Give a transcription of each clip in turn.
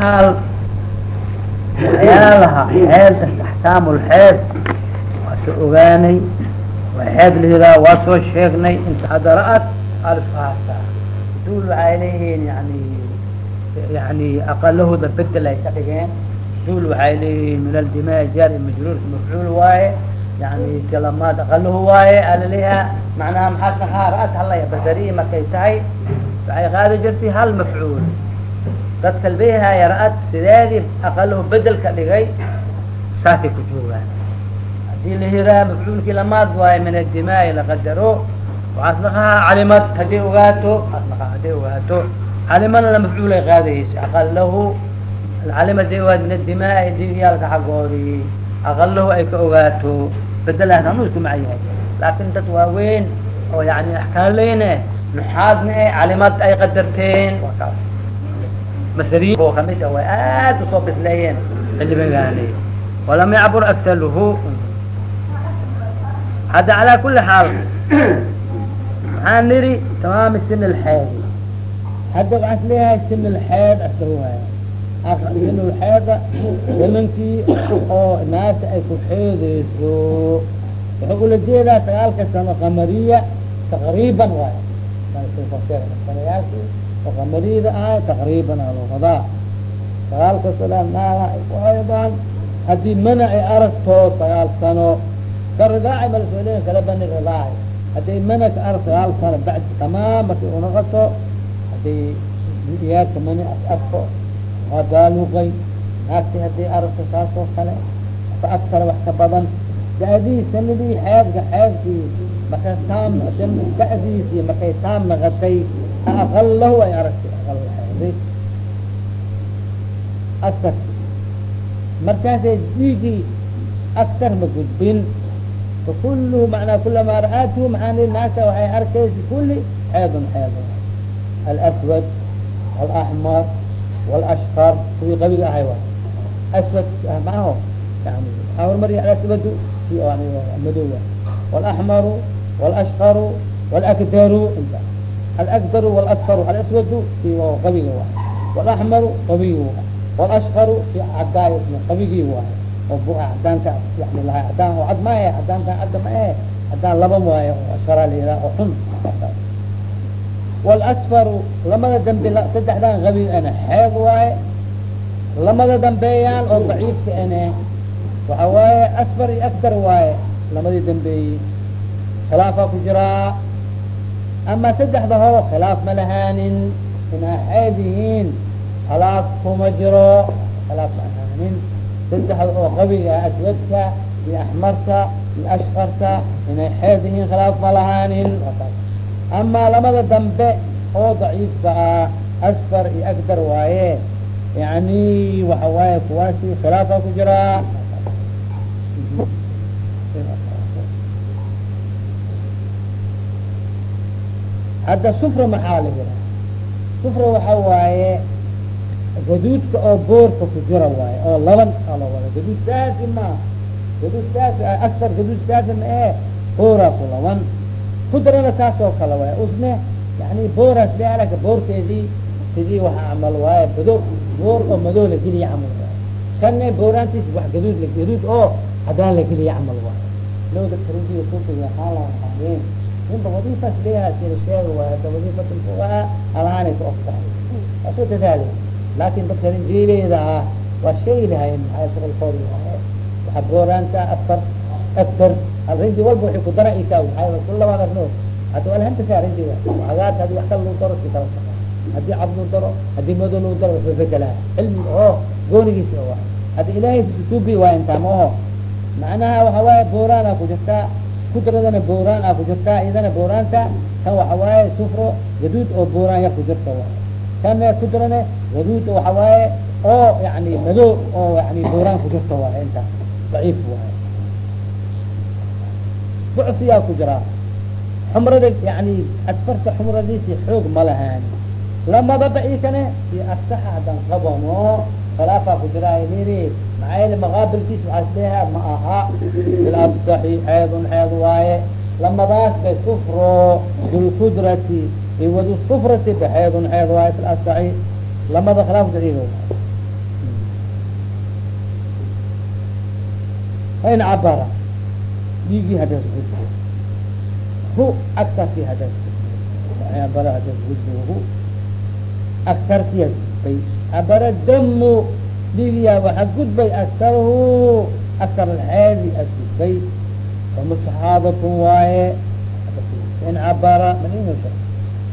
xaal. Waxyaalaha xeed axkaam lxeed waa soo ogaanay waa xeed layiraa waa soo sheegnay inta hadda ra'ad alfaasa. Duul waxay leeyihiin yani yani aqalahooda bedel ay ka dhigeen. Duul waxay leeyihiin min aldimaa jaari majruurka mafcuul waaye. Yani jalamaad aqalahu waaye alaleha macnaha maxaa kahaa ra'ad halaya basariyi markay tahay. Waxay qaadi jirtay hal mafcuul dadka lbeehaya ra'ad sideedii aqalahu dhigay saasay ku joogaan. Hadii la hiraa mafcuulkii lamaad waaye min adimaai laqadaro waxaas naqahaa calimad hadday ogaato asnaqa hadday ogaato calimadana mafcuulay qaadaysa. Aqalahu calimad haday ogaat min adimaai dinyaalka xaggoodii aqalahu ay ka ogaato. Bedelaas anu isku maca yahay. Laakin dad waaweyn oo yani axkaamleyne nuxaadna e calimad ay qadarteen waa kaas masri oo ka mid way aad u soo bisleeyeen xildhibangaani walam yacbur aktaluhu hadda calaa kuli xaal maxaan niri tamaami sin lxeed hadda waxaan is leeyahay sin lxeed asawaaya sin lxeeda oo naasa ay ku xeedeyso wuxuu ula jeedaa sagaalka sano qamariya taqriiban waay qamariyada ah taqriiban aa loo wadaa sagaalka sano naaga ay ku xeedaan haddii mana ay aragto sagaal sano. Karidaaci malasoolin kala bani ridaaci. Hadday mana ka sagaal sano bacdi tamaam markay unoqoto hadday iyaadka mani as baaluqay naagti hadday aragto saas oo kale fa aktara wax ka badan. Da-dii sanadii xeedka xeedkii marka taam da-diisii markay taam naqatay aqalahu ay aragtay aktar markaasay diigii aktar ma gudbin fakulu manaa kulamaa ra'aatu maxaa naagta waxay arkaysa kuli xeedun xeed alaswad walaxmar walashkar kuwii qabiga ahay wa aswad maaho waxaa hormariya alaswadu madowa walaxmaru walashkaru walakdaru inta qabiga waay walaxmaru qabiga waay walashkaru ki cadaay qabigii waay oo cadaanka cadaan oo cad maahe cadaanka cadda ma ahe cadaan laba waayo oo ashkaraa la yihaha oo xun walasfaru lamada dambe saddexdan qabi ana xeeg waaye lamada dambeeyaan oo daciifka ane waxa waaye asfar iyo akdar waaye lamadii dambeeyey khilaafaa ku jiraa ama saddexda horo khilaaf ma lahaanin inaa xeed yihiin khilaaf kuma jiro khilaaf ma ahaanin saddexda oo qabiga aswadka iyo axmarka iyo ashkarka inay xeed yihiin khilaaf ma lahaanin ama lamada dambe oo daciifka ah asfar iyo akdar waaye yani waxa waaye kuwaasi khilaafaa ku jiraa hadda sufra maxaa la yiraa sufra waxa waaye gaduudka oo boorka ku jira waaye oo laban ala wada. Gaduud saasi maa gaduud saasi asfar gaduud saasi ma ee booraa ku laban. Kudrana taas oo kale waay usne yani booraas bealaka boorkeedii sidii waxa camal waaye. Bado boor oo madoo la geliya camal waaye. Kanne booraantiis wax gaduud gaduud oo cadaan la geliya camal waaye. Lowda karintiga kufiga xaalahaayeen ninba wadiifaas leeyaha sida sheega waay hadda wadiifatulfuqahaa alahaanay ka oftahay waa soo dadaali laakin dadka rinjiileeda ah waa sheegi lahayen maxaa shuqulkooda waaye waxa booraanta afar aftar rinji walba waxay ku dara ika maxaa kul labaad arno hadda waa. Lahantasaa rinjiga cagaar haddii wax kala lagu daro si kala saqa haddii cad lagu daro haddii mado lagu daro waxba bedelaa cilmi oo goonigiisa oo waay hadda ilaahay susuubi waa intaa ma oho macnaha waxa waaye booraana ku jirtaa kudradana booraan aa ku jirtaa iyadana booraanta kan waxa waaye sufro gaduud oo booraan yar ku jirta waay kan kudrane gaduud waxa waaye oo yani mado oo yani booraan ku jirta waay inta daciif waay bucfiyaa ku jiraa. Xumrada yani asfarta xumradiisi xoog ma lahaan lamada daciifane iyo asaxa hadan qabano khilaafaa ku jiraa niri maayl maqaabilkiis waasleha ma aha bilasaxi eedun eed waaye lamadaas bay bilqudrati iwadu kufrati ba eedun waaye bilasaxi lamada khilaafka igo fain cabara dhiigii hadas gudbo hu aktarkii hadas abara hadas gudbo hu aktarkii bay cabara damu dhiigiyaa waxa gudbay aktarhu aktar alxeedi as gudbay famustaxaadatun waaye fain cabara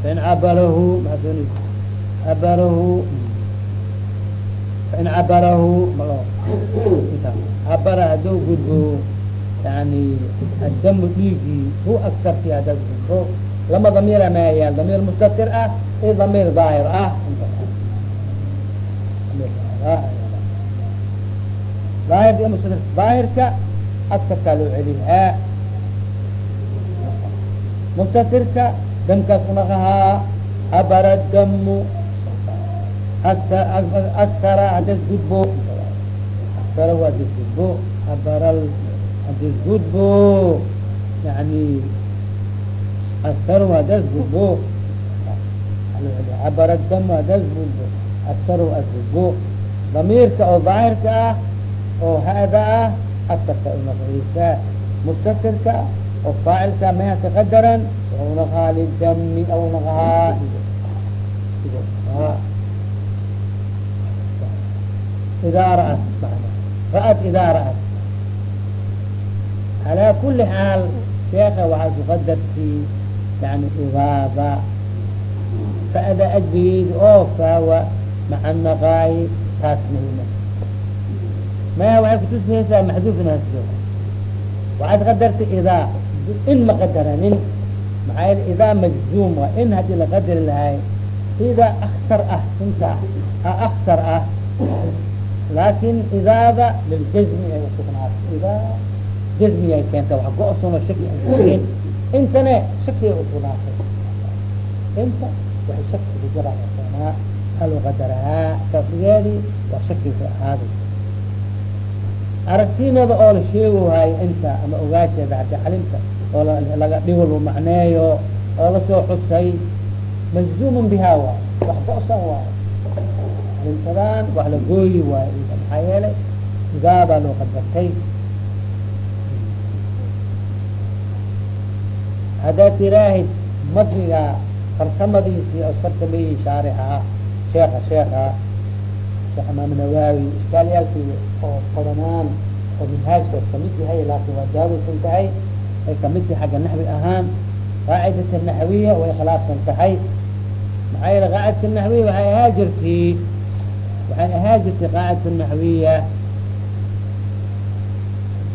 fain cabarahu maadon cabarahu fain cabarahu malo cabara haduu gudbo yani adamu dhiigii hu aktarkii hadas gudbo lama damiira mayaal damiir mustatir ah iyo damiir daahir ah daahirka iyo mustatir daahirka aktarkaa loo celihaa mustatirka damkaas unaqahaa abara damu aktara hadas gudbo. Aktara hadis gudbo. Abaral hadis gudbo. Yani aktaru hadas gudbo. Cabara damu hadas gudbo. Aktaru as gudbo. Damiirka oo daahirka ah oo hada ah aktarka unaqaysa mustatirka oo faacilka meha ka qadaran unaqaa lidami aw naqahaa idaa ra'at ra'at idaa ra'at calaa kuli xaal sheeka waxaa ku qadartii yani idaada fa'da ajbigeedi oo faawa maca naqaayi taas muhima maya waxay kutusaysaa maxduuf in hasjo waxaad qadartay idaa in ma qadaranin maxaa yel idaa majzuum in haddii la qadari lahay idaa aktar ah inta aktar ah laakin idaada liljazmi ay usugnaatay idaa jazmi ay keenta wax go-sono shaki an intane shaki ay usugnaatay inta waxay shaki kujiraasanaa haloo qadarahaa safrigeedi waa shakiga ahaaday aragtinada oo la sheegohayo inta ama ogaasheeda calimta oo laga dhigo lu macneeyo oo la soo xusay majzuumun bihaa waayo wax go-san waayo. Calimtadaan wax la gooyi waayo maxaa yeelay idaabaa loo qadartay haddaad tiraahid matniga farsamadiisii oo farsameeyey shaarixa sheeka sheeka imaam nawaawi iskaalyaalkii oo badanaan oo minhaajka ka mid yahay laakin waa daawaysan tahay ay ka mid tahay xagga naxwi ahaan. Qaacidata naxwiya way khilaafsan tahay. Maxaa yeele qaacidata naxwiya waxay ahaa jirtii waxay ahaa jirtay qaacidata naxwiya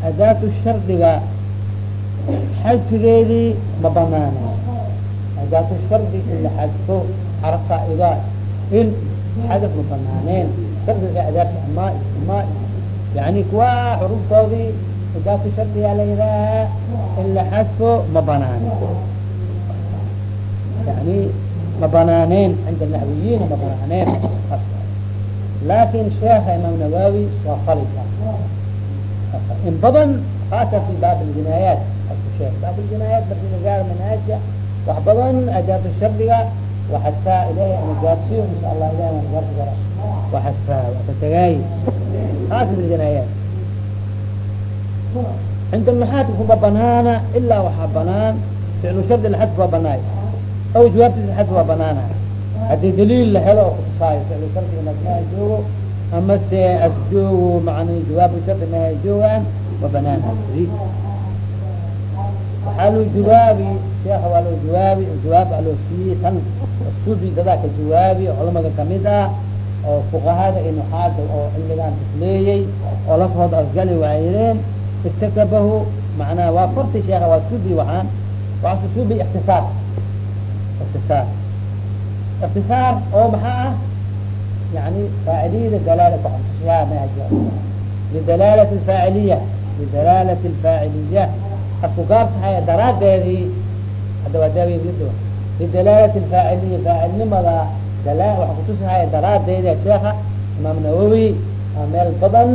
adaatu shardiga xadfigeedii ma banaana. Adaatu shardi in la xadfo xarfa idaa in xadaf ma banaaneen shardiga adaabta ama ama yani kuwa xuruftoodii adaatu shardigaa la yidhaahaa in la xadfo ma banaan yani ma banaaneen cinda naxwiyiin ma banaaneen laakin sheekha imaam nawaawi waa falida in badan haasa fi baab ljinaayaat sheek baab ljinaayaat marki lagaar manhaajka wax badan adaatu shardiga waxadfaa ilahay ana gaarsiyo insha allah ilahay ana gaarsi kara waa haasa fi ljinaayaat cinda almaxaatib kuma banaana ilaa waxaa banaan. Ficlu shardi laxadf waa banaay aw jawaabtiis laxadf waa banaana haddii daliil la helo oo kutusaayo ficlu shardiga nasmaha joogo ama se joogo macna jawaabu shardi maha joogaan wa banaana waxaa loo jawaabi sheeka waa loo jawaabi jawaab aa loo siiyey tan subi dadaa ka jawaabi culamada ka mid ah oo fuqahada iyo nuxaada oo cilmigaan isleeyey oo lafhooda asgali waayeen irtakabahu macnaha waa farti sheeka waa subi waxaan waa subi iktisaar iktisaar iktisaar oo maxaa ah? Yani faaciliyada dalaala kuxusyaa mahaja lidalaalati alfaaciliya lidalaalati alfaaciliya. Afku gaabtahay daraadeedii hadda waa daawido lidalaalati alfaaciliya faacilnimada dala waxa kutusahaya daraadeedi sheeka imaam nawowi aa meel badan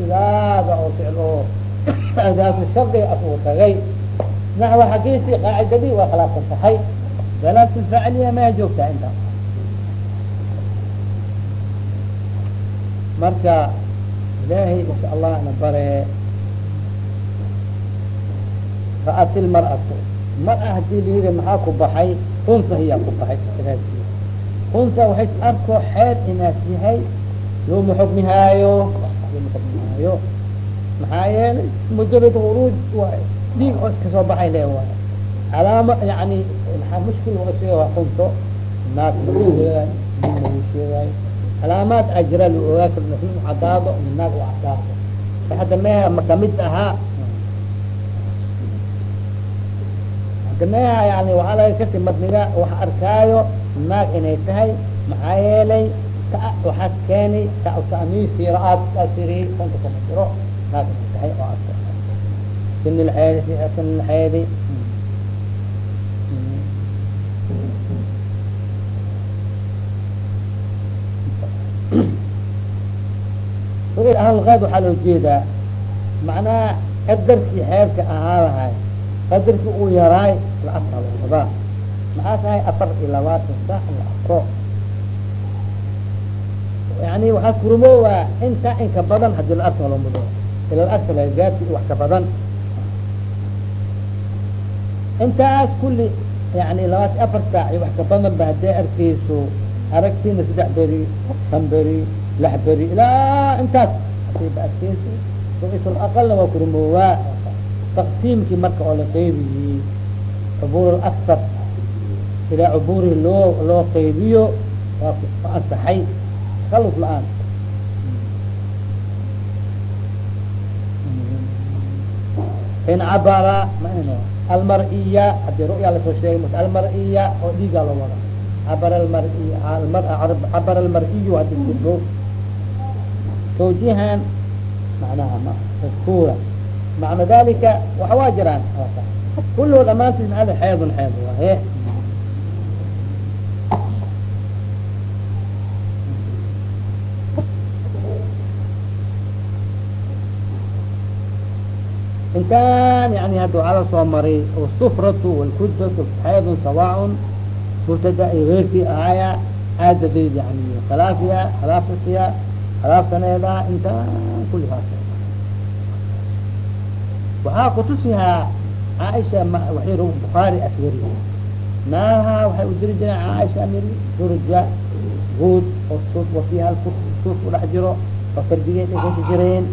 idaada oo ficil oo adaatu shardiga asugu tagay. Naxwa xagiisi qaacidadii waa khilaafsan tahay dalaalatu alfaaciliya maya joogtaa inta. Marka ilaahay insha allah na bare ra'at ilmar'atu mar-a haddii layidhi maxaa ku baxay? Unsa hiyaa ku baxay unsa waxay arko xeed inaas yahay. Looma xukmihaayo xukmihaayo maxaa yeelay mujarad huruuj waay dhiig oo iska soo baxay le waay calaamo yani maxaa mushkil waa sheega unto naag lagu sheegaayo nin lagu sheegaayo calaamaad ajira la ogaa karo nin cadaado nin naag u cadaado hadda meha ma ka mid ahaa hadda meha yani waxaa laga kasi waxa arkaayo naag inay tahay maxaa yeelay waxaa keeni ta'miiskii ra'aad asiri unka kuma jiro naag inay tahay oo arka sin lxeedi sin lxeedi ahlulkaad waxaa loo jeedaa macnaha qadarkii xeerka ahaa lahay qadarkii uu yaraay la afraloodaa maxaa tahay afar iyo labaatan saac la afro? Yani waxaa kurumowaa intaa inka badan haddii la arka loomudo ila arka laga gaarsi wax ka badan. Intaas kulli yani labaatan afar saac iyo wax ka badan ba hadday arkeyso aragtiina saddex beri shan beri lix beri ilaa intaas haday ba arkeyso ruisul aqalna waa kurumowaa taqsiimkii marka oo la qeybiyey cubuur aktar ilaa cubuurihi loo loo qeybiyo waa ansaxay kaluf la'aan in cabara man almar-iya haddii ru'ya la soo sheegay almar-iya oo dhiigaa loo wada almar cabara almar-iyu haddii kudbo tawjihan macnaha ma madkuura macna dalika waxa jiraan kulluhu dhamaantiis maada xeedun xeed waaye inkan yani hadda waxaa la soo maray asufratu walkudbatu xeedun sawaaun murtada ay geyrkii ahaya caadadeyd yani khilaafiya khilaafasiya khilaafsaneeda intaan kullihaas waxaa kutusihaa caaisha waxay bukaari aswari naaha waxay u diri jireen caaisha miri durja guud oo suuf wafiiha suuf udhex jiro oo fardigay dhegeysi jireen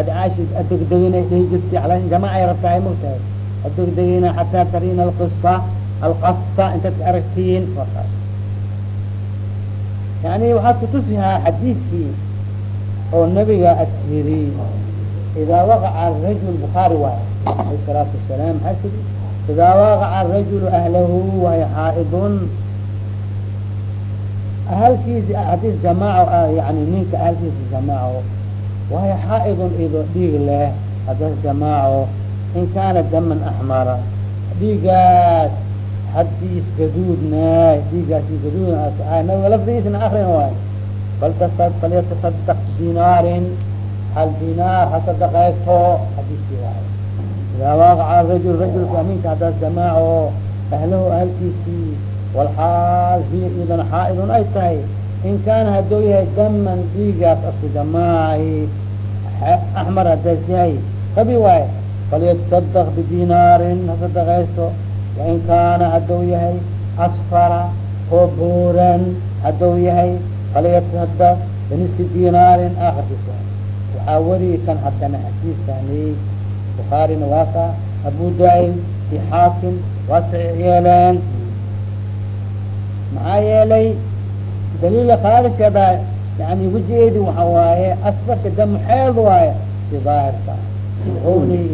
ad caaisha adegdegina dhihi jirtay ala jamac ay rabtahay mogtahay adegdegina xataa tarina alqisa alqasa intaad aragtiin wakaas yani waxaad kutusihaa xadiidkii oo nabiga ashiri idaa waqaca rajul bukaari waay alayh salaatu wasalaam siri idaa waqaca rajulu ahlahu waay xaaidun ahalkiisi haddii jamaaco yani ninka ahalkiisa jamaaco waay xaaidun ido dhiig leh hadas jamaaco in kaana daman axmara dhiigaas haddiis gaduudnaay dhiigaasi gaduud nabiga lafdigiisna akrin waay. Bal falyatasadaq dinaarin hal dinaar hasadaqaysto hadiiskii waay. Idaa waaqaca rajul rajulka ninka haddaas jamaaco ahlahu ahalkiisii walxaal hiya idan xaaidun ay tahay in kaana hadduu yahay daman dhiigaas asku jamaaci axmar haddaas yahay kabi waay falyatasadaq bidinaarin hasadaqaysto wain kaana hadduu yahay asfara oo buuran hadduu yahay falyatasadaq biniski dinaarin aakirkiisa waxaa weri kan haddana xadiiskani bukaarina waaka abu daim iyo xaakim waa saxiix maxaa yeelay daliila khaalishada yani wejigeedi waxa waaye asfarka dam xeed waaye si daahirka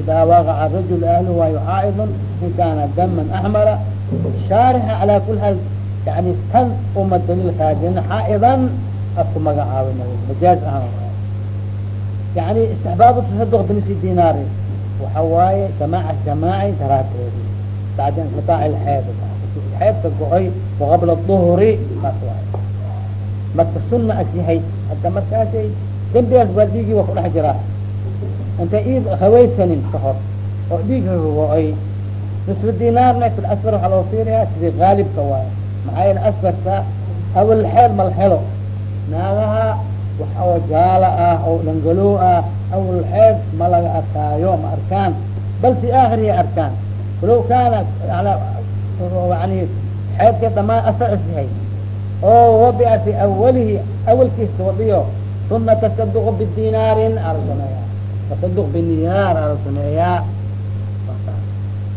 idaa waqaca rajul ahlu waayo xaaidun in kaana daman axmara shaarixa calaa kuli hal yani tan uma daliil kaadin xaaidan asku magacaabin majaaz ahaan yani istixbaab tasaduq binisi dinaari waxa waaye jamaaca jamaaci daraateedi bacda inqitaac lxeed xeedka go'ay waqabla duhri kaas waay marka sunna as yahay hadda markaasay dembigaas baa dhiigii waa kudhex jiraa intay iid hawaysanin ka hor oo dhiig go'ay nisfu dinaarna fi asfar waxaa loo fiiriyaa sidii gaalibka waayo. Maxaa yeele asfarka awal xeel mal helo naagaha waxa oo jaala ah oo dhangalow ah awal ma laga arkaayo ma arkaan. Bal fi akhirihi arkaan. Walow kaana yani xeedka dhamaan asacisyahay oo wabia fi awalihi awalkiisa wadiyo uma tasaduq bidinaarin ala tasaduq biniyaar ala sameeyaa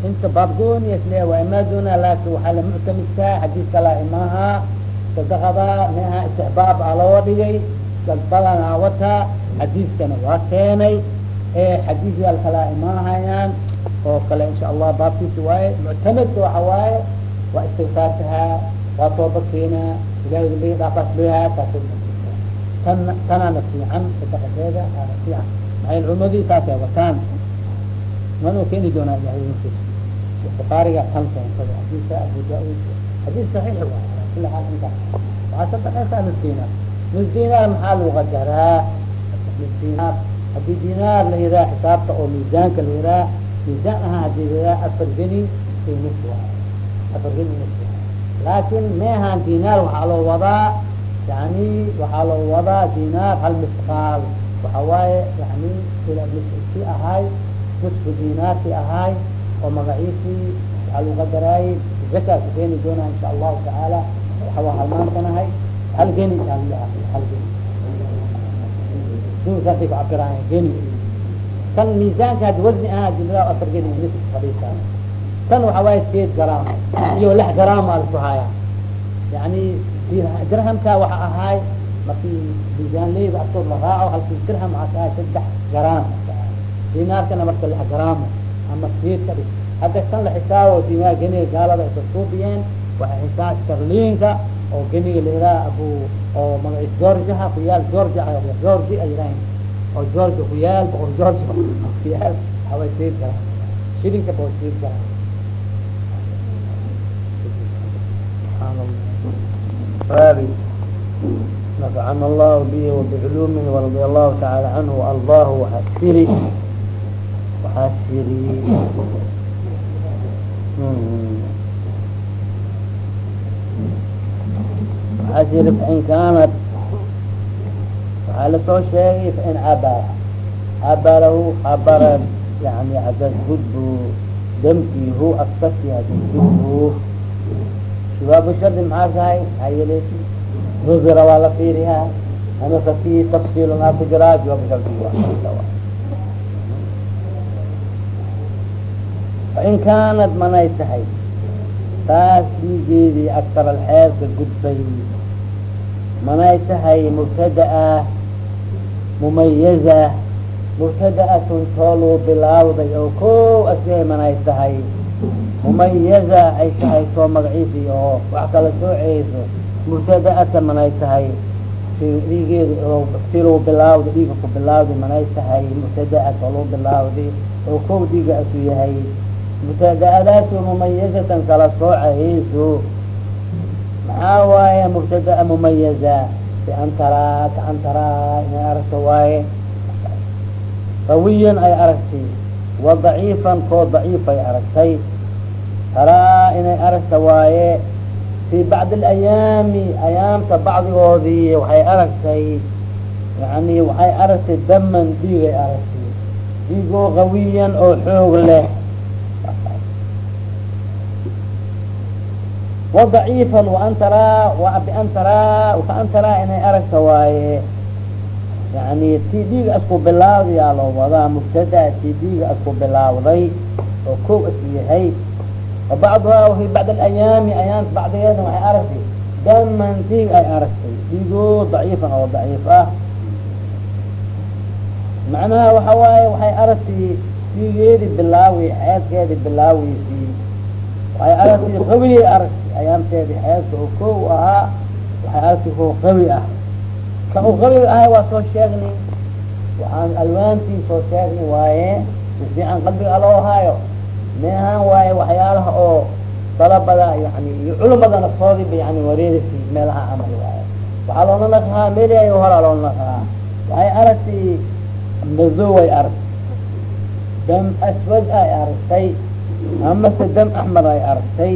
inta baabgooniasle waa imaaduna laakin waxaa la muctamidkaa xadiiska laa imaha sadaqada meha istixbaab a loo dhigay balana wataa xadiiskana waa keenay. Ee xadiisyaal kalaa imaahayaan oo kale insha allah baabkiisa waaye muctamedka waxa waaye waa istigfaartahaa waa toobakeena ilahay dambiga dhaafaas leeyahaa taas tan tanaana fiican sadaqadeeda aana fiican maxay culimadii saasay wataan manuu keeni doonaa ilahay inkiisa bukaariga kan keensada xadiiska abu da'ud xadiis saxiix waay ala inta waxaa sadaqaysaa nus dinaar maxaa lagu qadaraa nus haddii dinaar la yiraa xisaabta oo miisaanka la yiraa miisaan ahaa haddii la yiraa afar geni i nus waay afar geni nus laakin meehaan dinaar waxaa loo wadaa yani waxaa loo wadaa dinaar hal misqaal waxa waaye yani si ahaay nusku dinaarki ahaay oo magaciisii waxaa lagu qadaraayey zakaa ku keeni doonaa insha allahu tacaala waxaa halmaansanahay hal geni hal geni saasay ku cabiraayan geni kan miisaanka hadi wasni ahaa dila afar geni nis fadhiisaa kan waxa waaye sideed garaam iyo lix garaam aa laku hayaa yani dirhamka waxa ahaay markii miisaanleyda asood la raaco halkii dirham waxaa ahay saddex garaam. Dinaarkana marka lix garaam ama siid ka dhig. Hadda kan la xisaabo dinaar geniga gaalada ay kasuubiyeen waxay xisaab starliinka oo geniga la yihaaha abu oo magaciis georgiaha ku yaal georgi ay yihaahin oo georgia ku boqor georgia ku yaal haway siid garaam. Shilinka boo siid garaam baabi nafcana allahu bihi wabiculuumin waradi allahu tacaala canhu waardaahu waxasiri waxasiri waxasiri fain kaanat waxaa la soo sheegay fain cabaa cabalahu cabara yani cadasgudbu damkii hu askasi cadasgudbu sibaabu shardi maxaa tahay maxaa yeeleysa huzura waa la fiirihaa anasaki tafsiilhaa ku jiraa jawaabu shardiga in kaanad manay tahay taas dhiigeedii aktar alxeerka gudbay manay tahay mubtadaa mumayaza mubtadaatun too luu bilaawday oo ko asyahay manay tahay mumayaza ay tahay soo magaciisi oo wax kala sooceyso mubtada'ata manay tahay. Dhiigeeda si luu bilaawda dhiiga ku bilaawda manay tahay. Mubtada'ata luu bilaawda oo kow dhiiga asu yahay. Mubtada'adaasu mumayazatan kala soocahayso maxaa waaye mubtada'a mumayaza an taraa ka an taraa inay aragto waaye. Qawiyan ay aragtay wa daciifan koo daciif ay aragtay. Taraa inay aragta waaye fii bacdi alayaami ayaamta bacdigoodii waxay aragtay yani waxay aragtay daman dhiigay aragtay. Dhiigoo qawiyan oo xoog leh. Wa daciifan waan taraa bian taraa kaan taraa inay aragta waaye yani tdga isku bilaabyaa loo wadaa mubtadaa tdga isku bilaawday oo kow is yahay. Abacduhaa waay bacd ayaami ayaamta bacdigeeda waxay aragtay. Daman dhiig ay aragtay. Dhiigoo daciifan ah oo daciif ah. Macnaha waxa waaye waxay aragtay dhiigeedi bilaawi xeedkeedi bilaaweysii waxay aragtay xobiyay aragtay ayaamteedi xeedka oo kow ahaa. Waxay aragtay oo qabi ah ka u qawiga ahay waa soo sheegnay. Waxaan alwaantii soo sheegnay waaye sifiican qalbiga aloo haayo meahaan waaye waxyaalaha oo dalabada yani iyo culimada naftoodiiba yani wareerisi meelaha camal waaye. Waxaa loola naqhaa meliay horaa loola naqhaa waxay aragtay madoway aragtay dam aswad ay aragtay amase dam axmar ay aragtay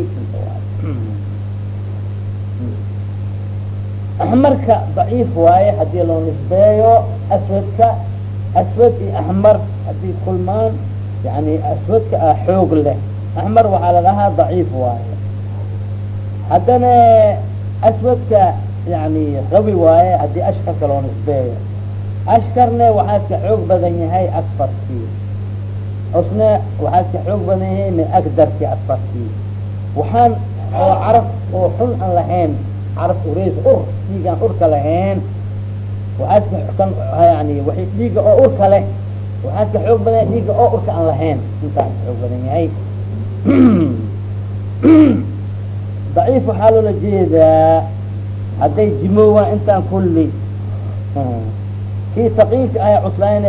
axmarka daciif waaye haddii loo nisbeeyo aswadka aswad iyo axmar haddii kulmaan yani aswadka ah xoog leh axmar waxaa ladahaa daciif waaye. Haddana aswadka yani qawi waaye haddii ashkarka loo nisbeeyo. Ashkarne waxaa iska xoog badan yahay asfarkii. Cusne waxaa iska xoog badan yahay min agdarki asfarkii. Waxaan oo caraf oo xun aan lahayn caraf urays ur dhiigaan urka lahayn waxaa iska kan yani wa dhiiga oo urka leh. Waxaa iska xoog badan dhiiga oo urka aan lahayn intaa xoog badan yahay. Daciif waxaa loola jeedaa. Hadday jimoowaan intaan kulli kii taqiinka aya cuslayn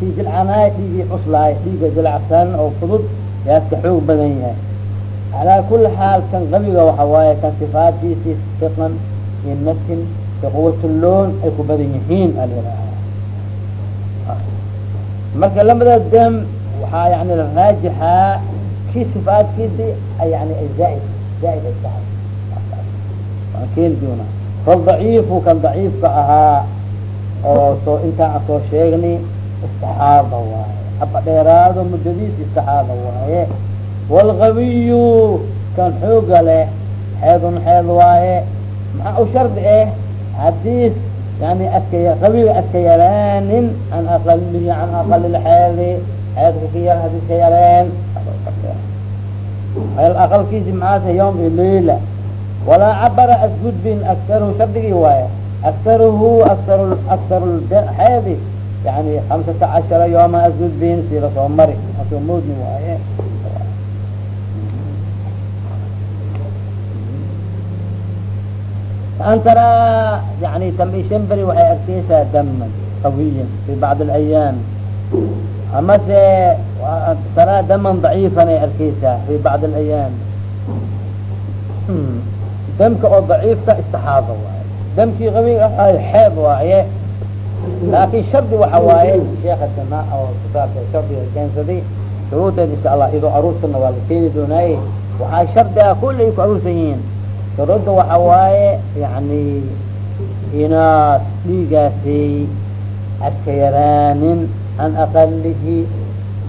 kii jilcanaay dhiigii cuslaay. Dhiiga jilacsan oo fudud yaa iska xoog badan yahay calaa kuli xaal kan qabiga waxa waaye kan sifaadkiisii siqan iyo matin iyo quwatulloon ay ku badan yihiin aliraha marka lamada dam waxaa yani la raajixaa kii sifaadkiisi yani zaaid zaaid ay tahay waan keeni doonaa faldaciifu kan daciifka ahaa oo soo intaan soo sheegni istixaada waaye haba muddadiis istixaada waaye waalqawiyu kan xooga leh xeedun xeed waaye maxaa u shardi eh hadiis yani aska qawiga aska yaraanin an aqalihi can aqalilxeedi xeedka ka yar haddii iska yareen aqalkiisi maxaase yawm i leila walaa cabara asgudbin aktaruhu shardigii waaye aktaruhu aktar aktar xeedi yani hamsata cashara yooma asgudbin si la soo mari asoo moodni waaye an taraa yani tamishan beri waxay arkeysaa daman qawiyan fi bacd alayaam amase taraa daman daciifan ay arkeysaa fi bacd alayaam damka oo daciifka istixaada waaye damkii qawiga ahay xeed waaye laakin shardi waxa waaye sheeka dana oo kitaabka shardiga keensaday shuruudeed insha allah idoo aruursana waa la keeni doonaaye waxaa shardi ah kulli ay ku aruursan yihiin shuruudda waxa waaye yani inaad dhiigaasi aska yaraanin an aqalihi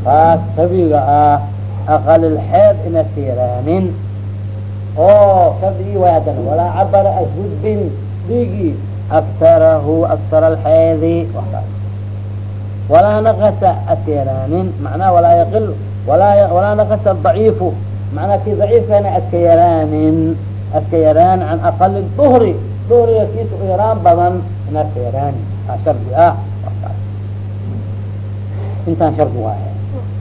kaas qabiga ah aqalilxeed in aska yaraanin. Oo shardigii waay haddana walaa cabara asgudbin dhiigii aktarahu aktar alxeedi wakaas walaa naqasa aska yaraanin macnaha walaa yaqil walaa walaa naqasa daciifu macnaa kii daciifkana aska yaraanin aska yaraan can aqali duhri duhriga kiisa u yaraan badan in aska yaraan aa shardi ah wakaas intaan shardi waaye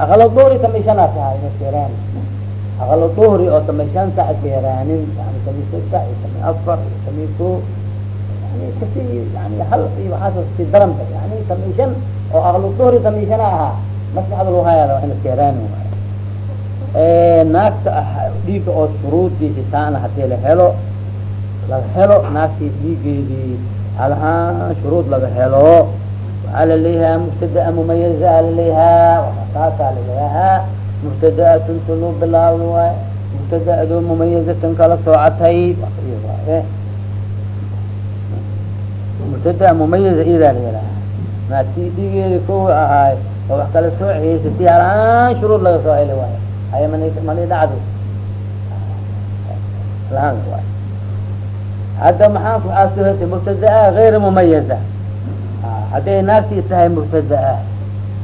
aqalo duhri tamishanaa tahay in aska yaraan aqalo duhri oo tamishanta aska yaraanin yani tami sita iyo tami afar iyo tami ko yani kasi yani hal iyo waxaas si daranba yani tamishan oo aqlo duhri tamishana ahaa maslaxda loo hayaa in aska yaraanin waaye naagta dhiigga oo shuruudiisi saana haddii la helo laga helo naagtii dhiigeedii halahaan shuruud laga helo. Waxaa laleeyahaa mubtadaa mumayaza laleeyahaa taasaa laleeyahaa mubtadaatun tulu bilaawda waay. Mubtadaado mumayazatan kala soocatay waaye mubtadaa mumayaza idaa la yalaha naagtii dhiigeedi kowa ahaay oo wax kala soociyeysa ti halahaan shuruud laga soo heli waayo haya mani mani dhacdo lahaan waay hadda maxaan ku aasuhatay mubtadaa gayra mumayaza hadday naagtii tahay mubtadaa.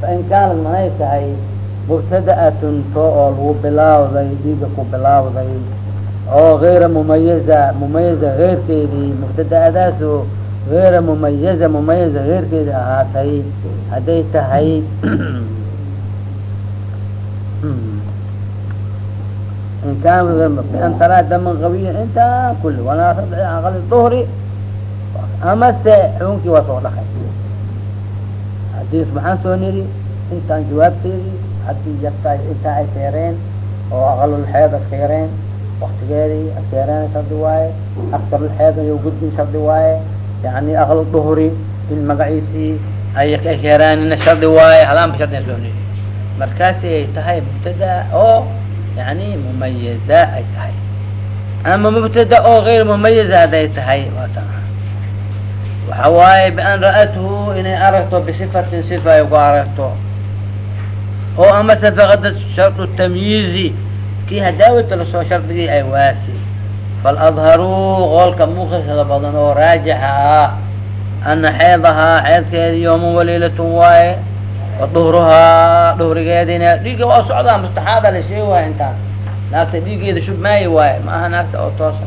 Fain kaanad manay tahay mubtada'atun to oo lagu bilaawday dhiiga ku bilaawday oo gayra mumayaza mumayaza geyrkeedii mubtada'adaaso gayra mumayaza mumayaza geyrkeedii ahaatay hadday tahay in kan an taraa daman qawiya inta kuli walaa radci aqal duhri amase xukunkii waa soo dhakay haddii maxaan soo niri intaan jawaabteedii haddii yarta intaa ay seereen oo aqalulxeed aska yareen waktigeedii aska yareen shardi waaye aktarulxeedna yo gudbin shardi waaye yani aqal duhri in magaciisii ay yareenina shardi waaye halaanba shardian soo niri markaasi ay tahay mubtada oo yani mumayiza ay tahay ama mubtada oo gayr mumayiza haday tahay waa ta waxa waaye bian ra'athu inay aragto bisifatin sifa ay ku aragto oo amase faqada sharط tamyiizi kii hadaawata la soo shardigay ay waasi bal adharuu qoolka mukhasada badan oo raajixa ah ana xeedahaa xeedkeedi yooman waliilatun waaye wa duhruhaa duhrigeedina dhiigga waa socdaa mustaxaada la sheegi waayo intaas. Naagta dhiiggeeda shubmaayi waaye ma aha naagta oo toosa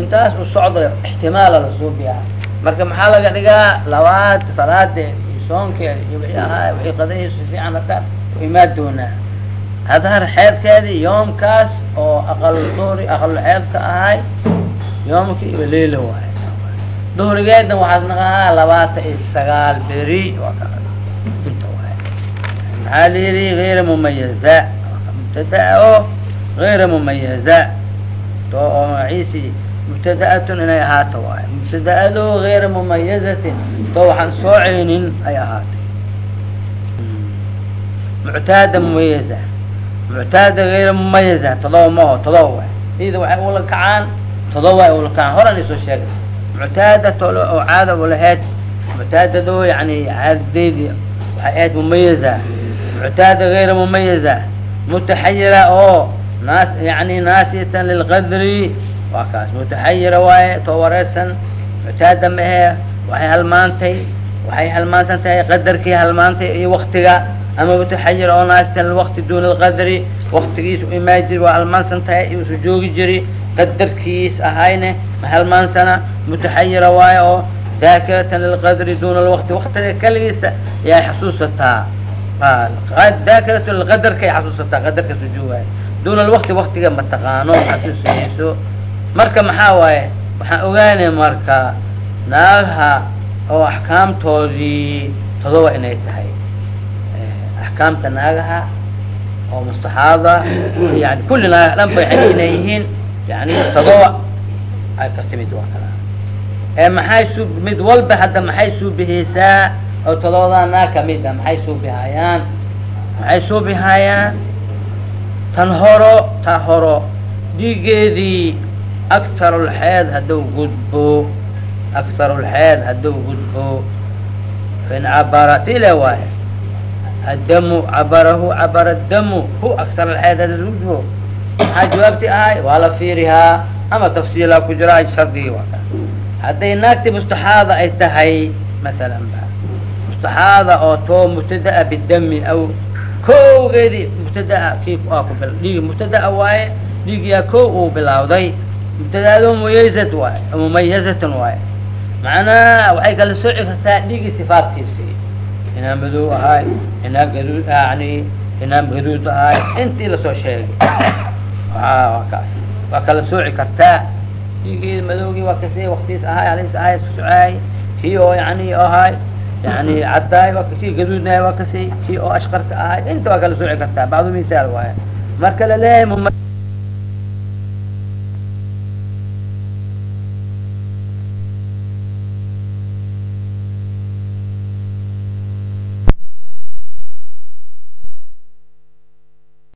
intaas u socda ixtimaala la suubiyaa marka maxaa laga dhigaa? Labaad salaadeed iyo soonkeeda iyo wixii ahaa wixii qadahii si fiican hataa u imaan doonaa. Adhar xeedkeedii yoomkaas oo aqal duhri aqal xeedka ahay yoomka iyo leila waaye duhrigeedna waxaas naqahaa labaatan iyo sagaal beri maxaa la yidhi gayra mumayaza mubtada oo gayra mumayaza oo magaciisi mubtada'atun inay ahaato waaye mubtada'ado gayra mumayazatin to waxaan soocaynin ay ahaatay muctaada mumayaza muctaada gayra mumayaza todoba maho todoba waay ida waxay ula kacaan todoba ay ula kacaan horan isoo sheegay muctaada oo caada ulahayd muctaadado yani waxay ahayd mumayaza muctaada gayra mumayaza mutaxayira oo naas yani naasiyatan lilqadri waa kaas mutaxayira waaye too wareersan muctaada ma ahe waxay halmaantay waxay halmaansan tahay qadarkii halmaantay iyo waktiga ama mutaxayir oo naasiyatan lilwakti duna alqadri waktigiis u imaan jiri waa halmaansan tahay iusu joogi jiri qadarkiis ahayne ma halmaansana mutaxayira waaye oo daakiratan lilqadri duna alwakti waktiga keligiisa yaa xasuusataa daakiratu lilqadarkay xasuusataa qadarka sujuugaay duna alwakti waktiga mataqaano xasuusayeyso marka maxaa waaye waxaan ogaanay marka naagaha oo axkaamtoodii todoba inay tahay axkaamta naagaha oo mustaxaada yani kulli naag dhan ba waxay inay yihiin yani todoba ay ka timid waa kala ee maxay su mid walba hadda maxay suubihaysaa oo todobadaa naag ka mid a maxay suubihayaan maxay suubihayaan tan horo ta horo. Dhiigeedii aktarulxeed hadduu gudbo. Aktarulxeed hadduu gudbo. Fin cabara tile waaye? Addamu cabarahu cabara damu hu aktaralxeed hadduu gudbo. Maxaa jawaabti ahay? Waa la fiirihaa. Ama tafsiilaa ku jiraa shardigii waa ka. Hadday naagti mustaxaada ay tahay masalan ba mustaxaada oo too mubtadaa bidami aw kowgeedii mubtadaa kii aa ku dhiigi mubtadaa waaye dhiigiyaa ko uu bilaawday mubtadaado mumayazad waaye mumayazatan waaye macnaha waxay kala sooci kartaa dhiigii sifaadkiisii inaan madow ahay inaan gaduud yani inaan gaduud ahay intii la soo sheegay kaas waa kala sooci kartaa dhiigii madowgii waa kasi waktiis ahay halis ahay isku socaay kii oo yani ahay yani caddaay waa kii gaduudnahay waa kasi kii oo ashqarka ahay inta waa kala sooci kartaa bacdu misaal waaye marka la leeyahay